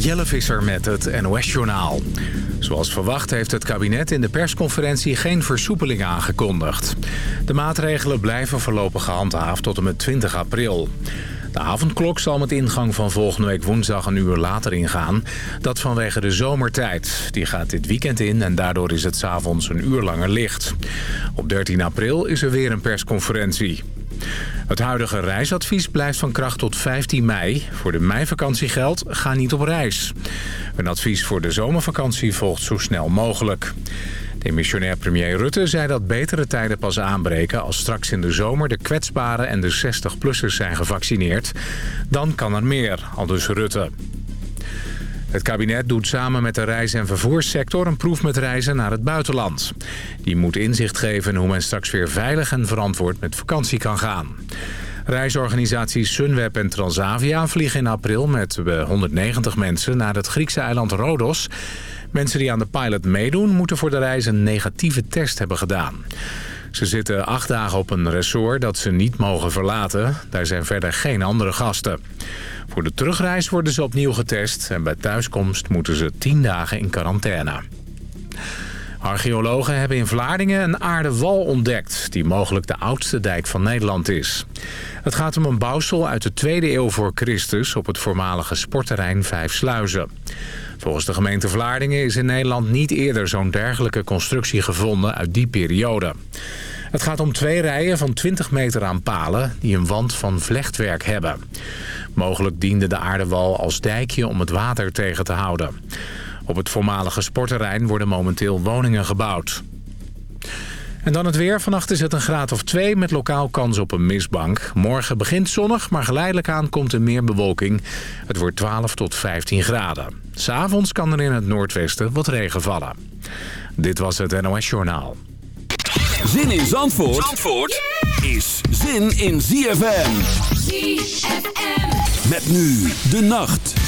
Jelle Visser met het NOS-journaal. Zoals verwacht heeft het kabinet in de persconferentie geen versoepeling aangekondigd. De maatregelen blijven voorlopig gehandhaafd tot en met 20 april. De avondklok zal met ingang van volgende week woensdag een uur later ingaan. Dat vanwege de zomertijd. Die gaat dit weekend in en daardoor is het s'avonds een uur langer licht. Op 13 april is er weer een persconferentie. Het huidige reisadvies blijft van kracht tot 15 mei. Voor de meivakantie geldt, ga niet op reis. Een advies voor de zomervakantie volgt zo snel mogelijk. De missionair premier Rutte zei dat betere tijden pas aanbreken... als straks in de zomer de kwetsbaren en de 60-plussers zijn gevaccineerd. Dan kan er meer, aldus Rutte. Het kabinet doet samen met de reis- en vervoerssector een proef met reizen naar het buitenland. Die moet inzicht geven hoe men straks weer veilig en verantwoord met vakantie kan gaan. Reisorganisaties Sunweb en Transavia vliegen in april met 190 mensen naar het Griekse eiland Rodos. Mensen die aan de pilot meedoen moeten voor de reis een negatieve test hebben gedaan. Ze zitten acht dagen op een resort dat ze niet mogen verlaten. Daar zijn verder geen andere gasten. Voor de terugreis worden ze opnieuw getest... en bij thuiskomst moeten ze tien dagen in quarantaine. Archeologen hebben in Vlaardingen een aardewal ontdekt... die mogelijk de oudste dijk van Nederland is. Het gaat om een bouwsel uit de 2e eeuw voor Christus... op het voormalige sportterrein Vijf Sluizen. Volgens de gemeente Vlaardingen is in Nederland niet eerder zo'n dergelijke constructie gevonden uit die periode. Het gaat om twee rijen van 20 meter aan palen die een wand van vlechtwerk hebben. Mogelijk diende de aardewal als dijkje om het water tegen te houden. Op het voormalige sportterrein worden momenteel woningen gebouwd. En dan het weer. Vannacht is het een graad of 2 met lokaal kans op een mistbank. Morgen begint zonnig, maar geleidelijk aan komt er meer bewolking. Het wordt 12 tot 15 graden. S'avonds kan er in het noordwesten wat regen vallen. Dit was het NOS Journaal. Zin in Zandvoort, Zandvoort is zin in ZFM. ZFM. Met nu de nacht.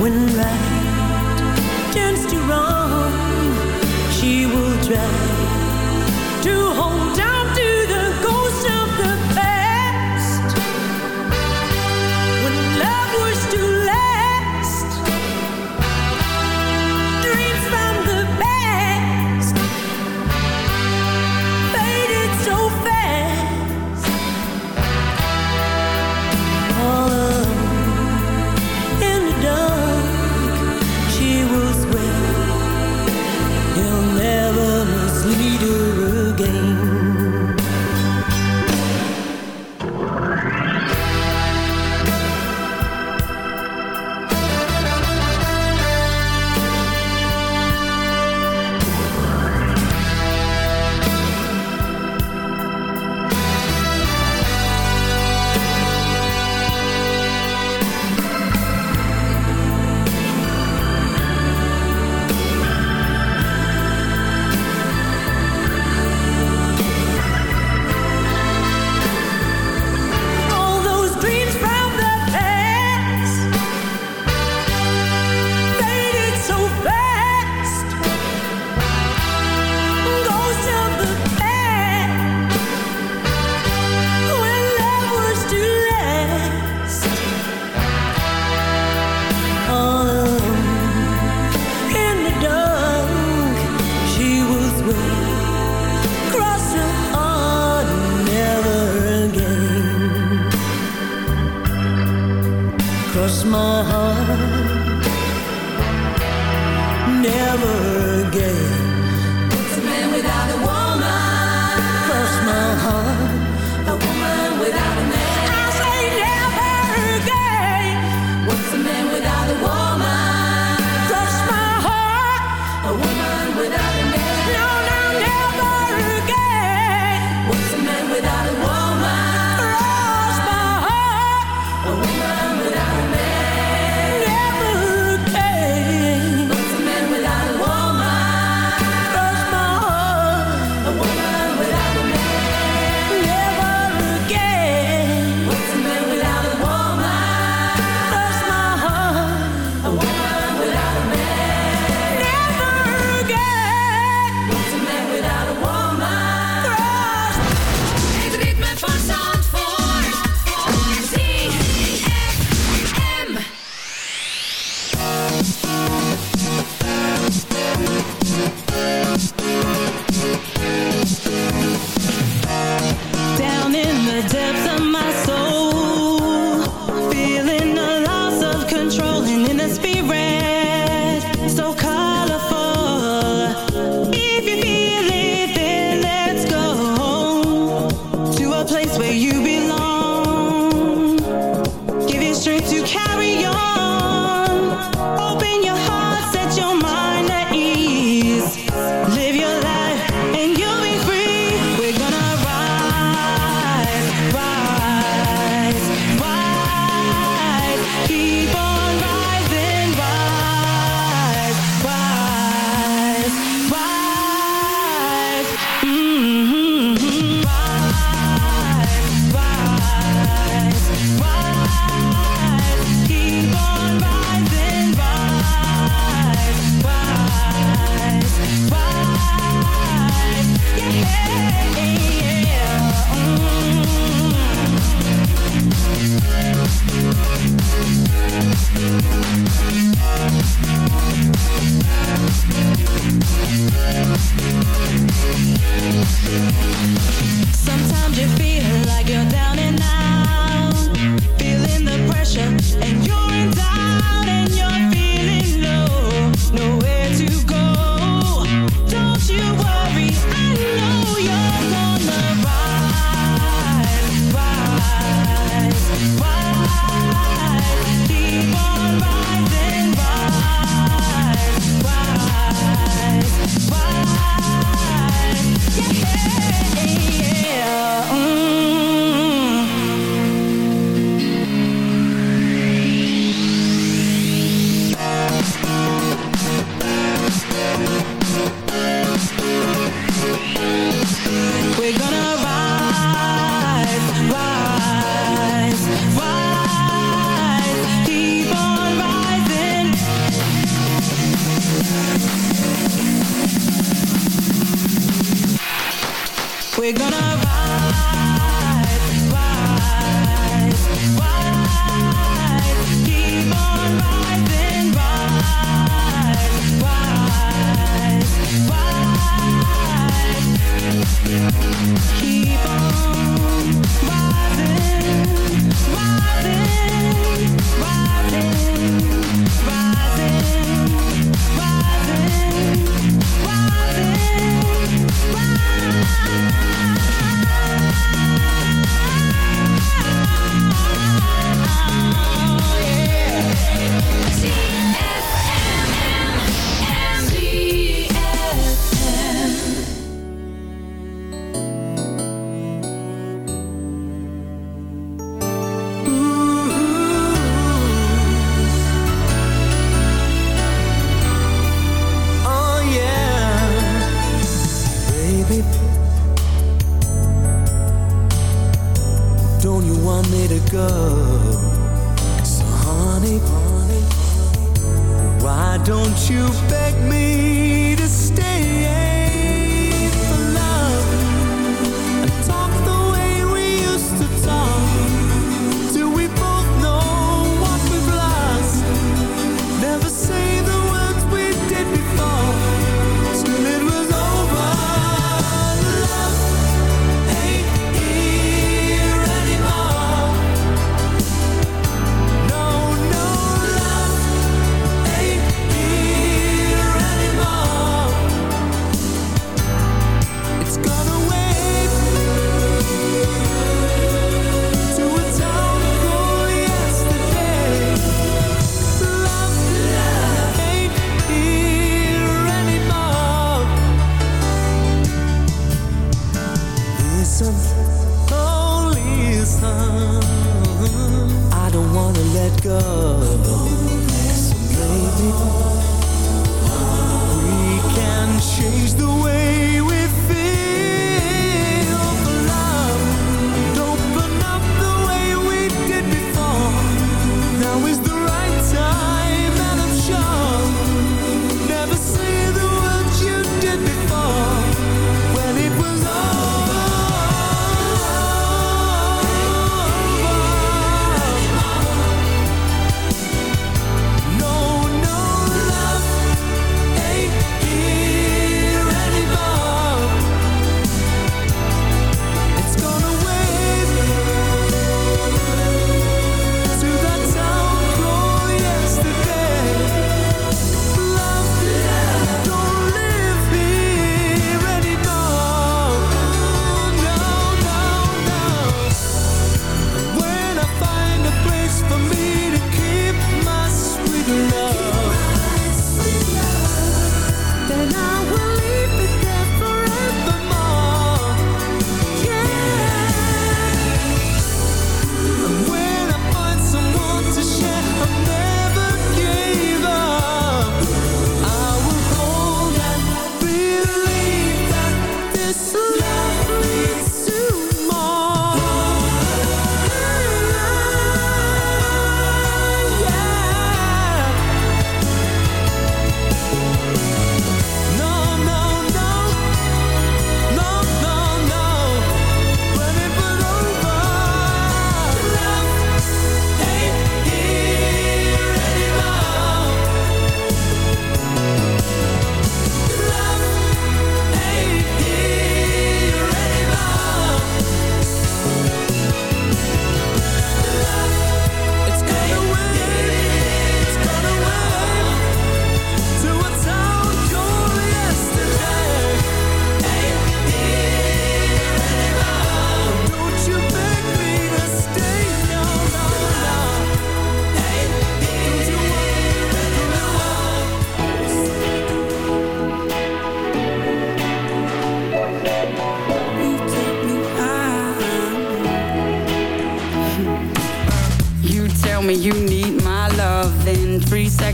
When right turns to wrong, she will try to hold down.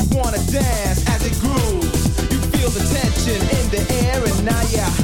you wanna dance as it grooves. You feel the tension in the air, and now yeah.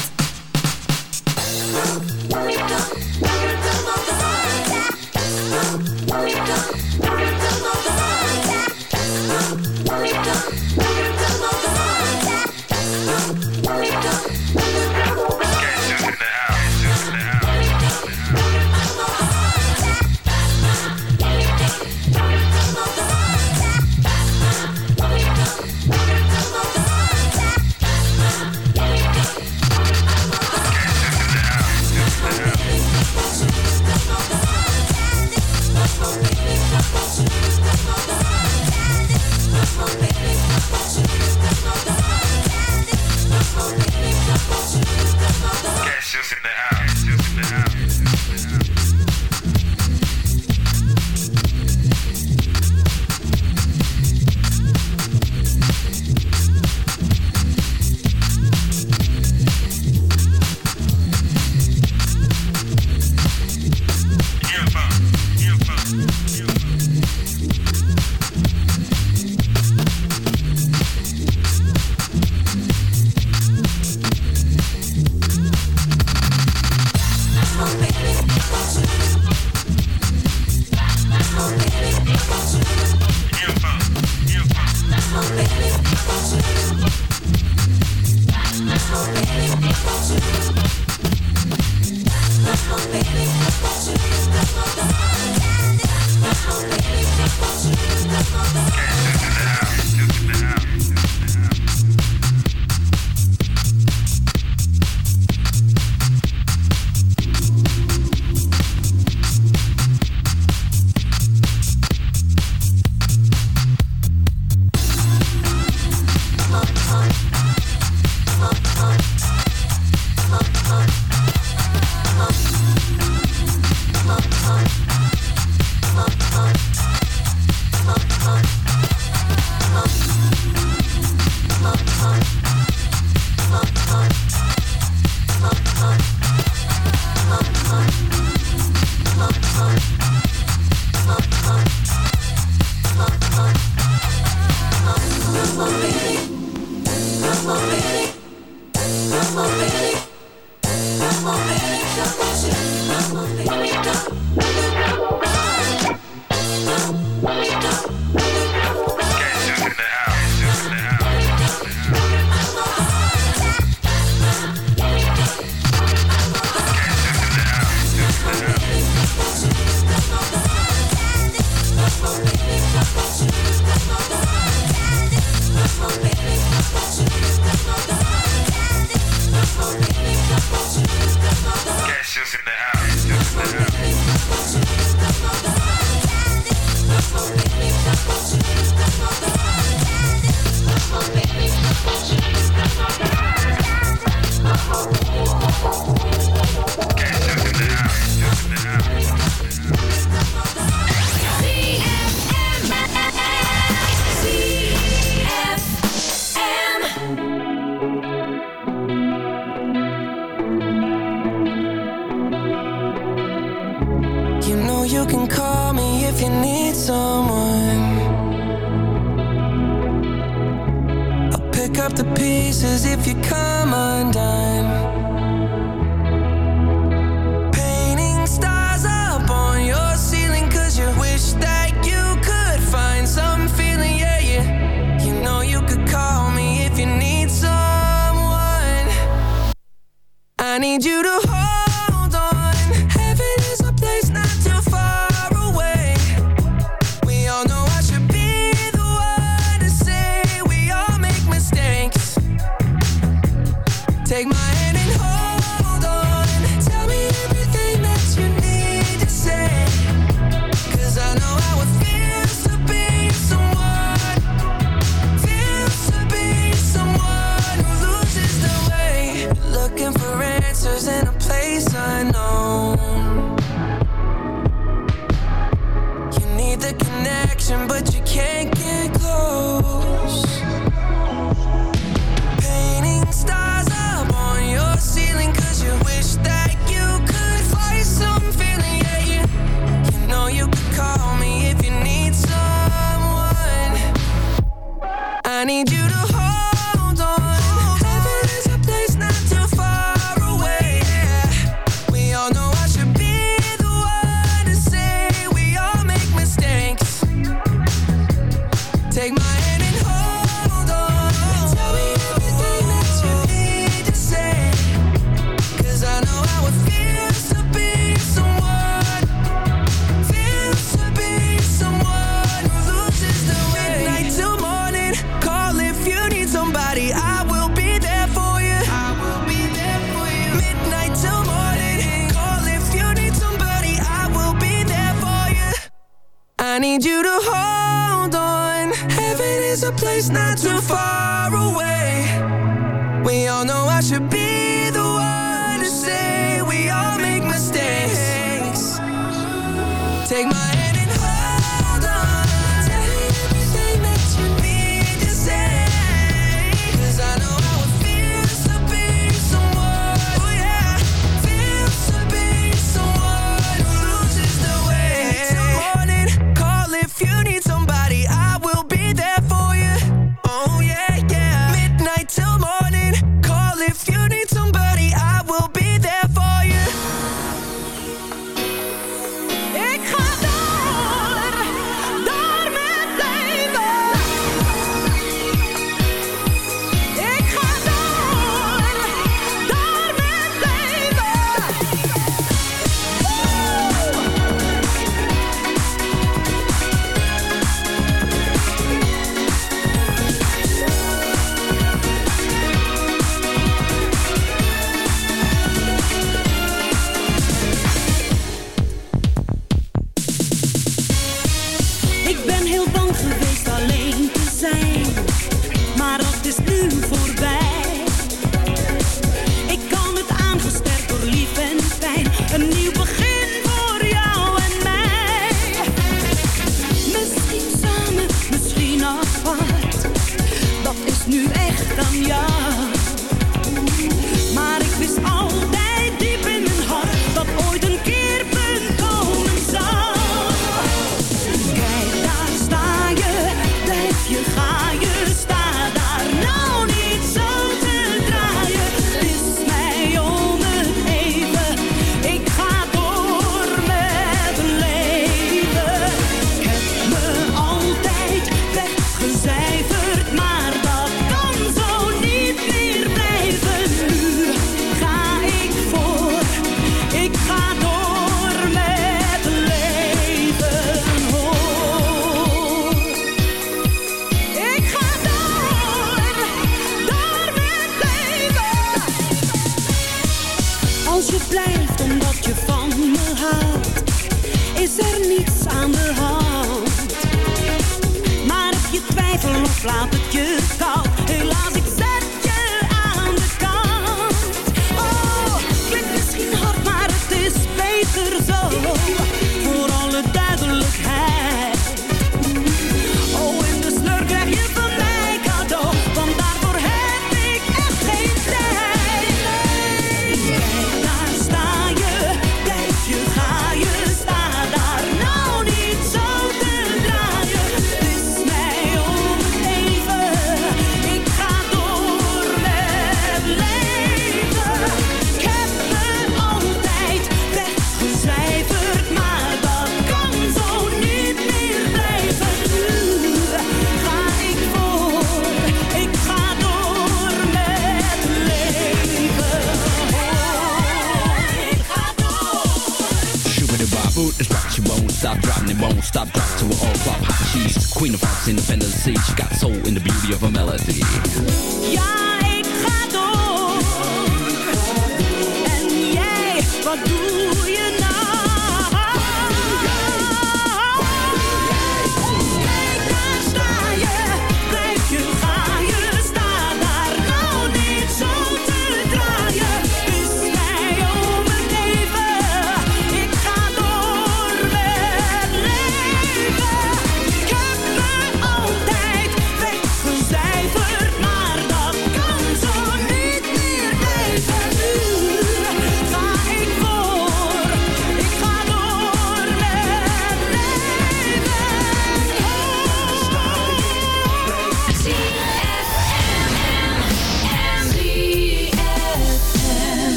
slaap